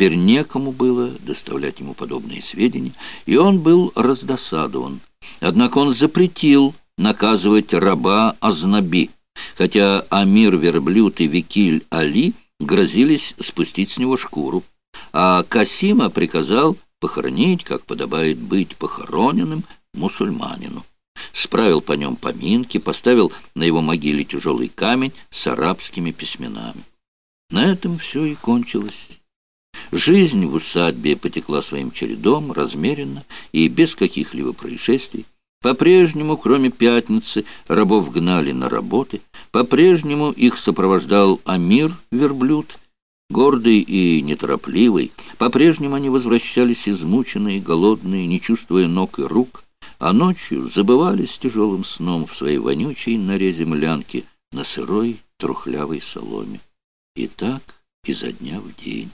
Теперь некому было доставлять ему подобные сведения, и он был раздосадован. Однако он запретил наказывать раба Азнаби, хотя Амир Верблюд и Викиль Али грозились спустить с него шкуру, а Касима приказал похоронить, как подобает быть похороненным, мусульманину. Справил по нем поминки, поставил на его могиле тяжелый камень с арабскими письменами. На этом все и кончилось. Жизнь в усадьбе потекла своим чередом, размеренно и без каких-либо происшествий. По-прежнему, кроме пятницы, рабов гнали на работы. По-прежнему их сопровождал Амир, верблюд, гордый и неторопливый. По-прежнему они возвращались измученные, голодные, не чувствуя ног и рук, а ночью забывались тяжелым сном в своей вонючей норе землянки на сырой трухлявой соломе. И так изо дня в день.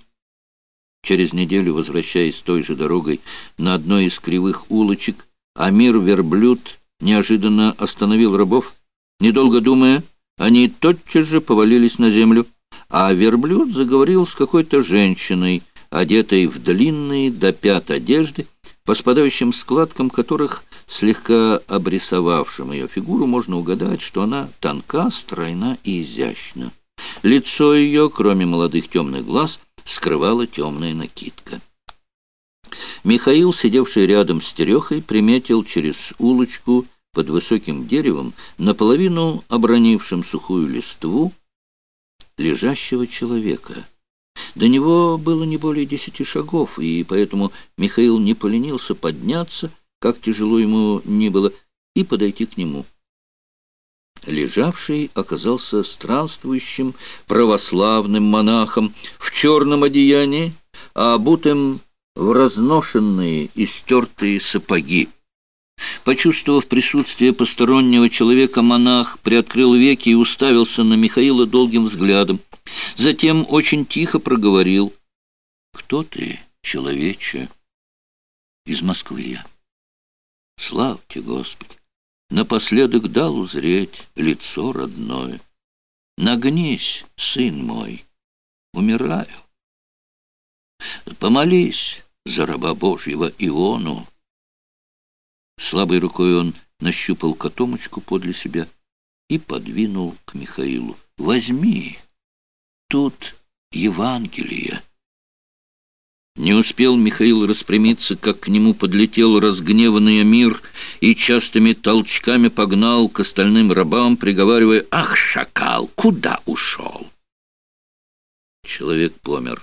Через неделю, возвращаясь той же дорогой на одной из кривых улочек, Амир Верблюд неожиданно остановил рабов. Недолго думая, они тотчас же повалились на землю, а Верблюд заговорил с какой-то женщиной, одетой в длинные до пят одежды, по спадающим складкам которых, слегка обрисовавшим ее фигуру, можно угадать, что она тонка, стройна и изящна. Лицо ее, кроме молодых темных глаз, скрывала темная накидка. Михаил, сидевший рядом с Терехой, приметил через улочку под высоким деревом, наполовину обронившим сухую листву, лежащего человека. До него было не более десяти шагов, и поэтому Михаил не поленился подняться, как тяжело ему ни было, и подойти к нему. Лежавший оказался странствующим православным монахом в черном одеянии, а обутым в разношенные и стертые сапоги. Почувствовав присутствие постороннего человека, монах приоткрыл веки и уставился на Михаила долгим взглядом. Затем очень тихо проговорил. «Кто ты, человече?» «Из Москвы я». «Славьте Господи! Напоследок дал узреть лицо родное. Нагнись, сын мой, умираю. Помолись за раба Божьего Иону». Слабой рукой он нащупал котомочку подле себя и подвинул к Михаилу. «Возьми, тут Евангелие». Не успел Михаил распрямиться, как к нему подлетел разгневанный мир и частыми толчками погнал к остальным рабам, приговаривая «Ах, шакал, куда ушел?» Человек помер.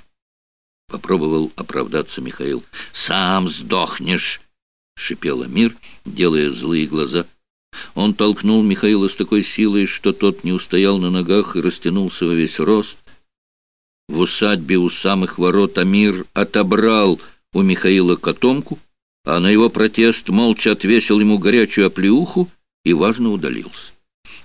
Попробовал оправдаться Михаил. «Сам сдохнешь!» — шипел Амир, делая злые глаза. Он толкнул Михаила с такой силой, что тот не устоял на ногах и растянулся во весь рост. В усадьбе у самых ворот Амир отобрал у Михаила котомку, а на его протест молча отвесил ему горячую оплеуху и важно удалился.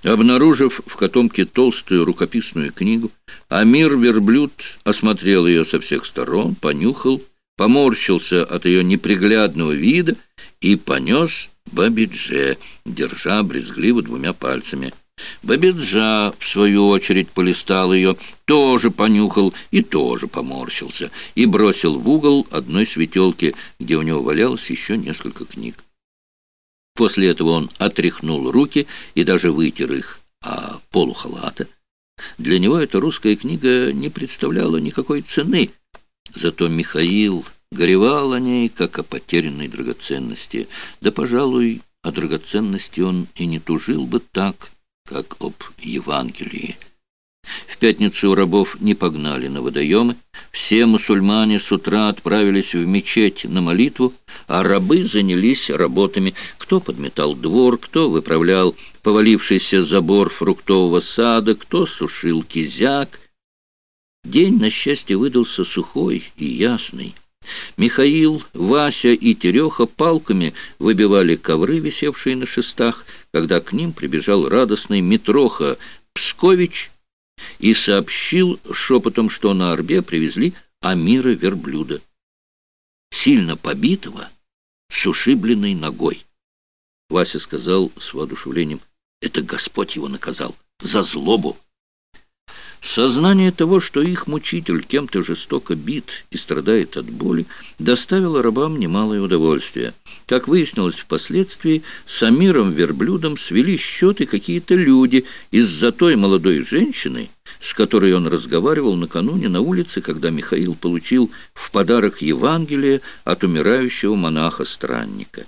Обнаружив в котомке толстую рукописную книгу, Амир Верблюд осмотрел ее со всех сторон, понюхал, поморщился от ее неприглядного вида и понес Бабидже, держа брезгливо двумя пальцами. Бабиджа, в свою очередь, полистал ее, тоже понюхал и тоже поморщился, и бросил в угол одной светелки, где у него валялось еще несколько книг. После этого он отряхнул руки и даже вытер их, а полухалата. Для него эта русская книга не представляла никакой цены, зато Михаил горевал о ней, как о потерянной драгоценности. Да, пожалуй, о драгоценности он и не тужил бы так, как об Евангелии. В пятницу рабов не погнали на водоемы. Все мусульмане с утра отправились в мечеть на молитву, а рабы занялись работами. Кто подметал двор, кто выправлял повалившийся забор фруктового сада, кто сушил кизяк. День, на счастье, выдался сухой и ясный. Михаил, Вася и Тереха палками выбивали ковры, висевшие на шестах, когда к ним прибежал радостный Митроха Пскович и сообщил шепотом, что на Орбе привезли Амира верблюда, сильно побитого, с ушибленной ногой. Вася сказал с воодушевлением, «Это Господь его наказал за злобу». Сознание того, что их мучитель кем-то жестоко бит и страдает от боли, доставило рабам немалое удовольствие. Как выяснилось впоследствии, с Амиром Верблюдом свели счеты какие-то люди из-за той молодой женщины, с которой он разговаривал накануне на улице, когда Михаил получил в подарок Евангелие от умирающего монаха-странника.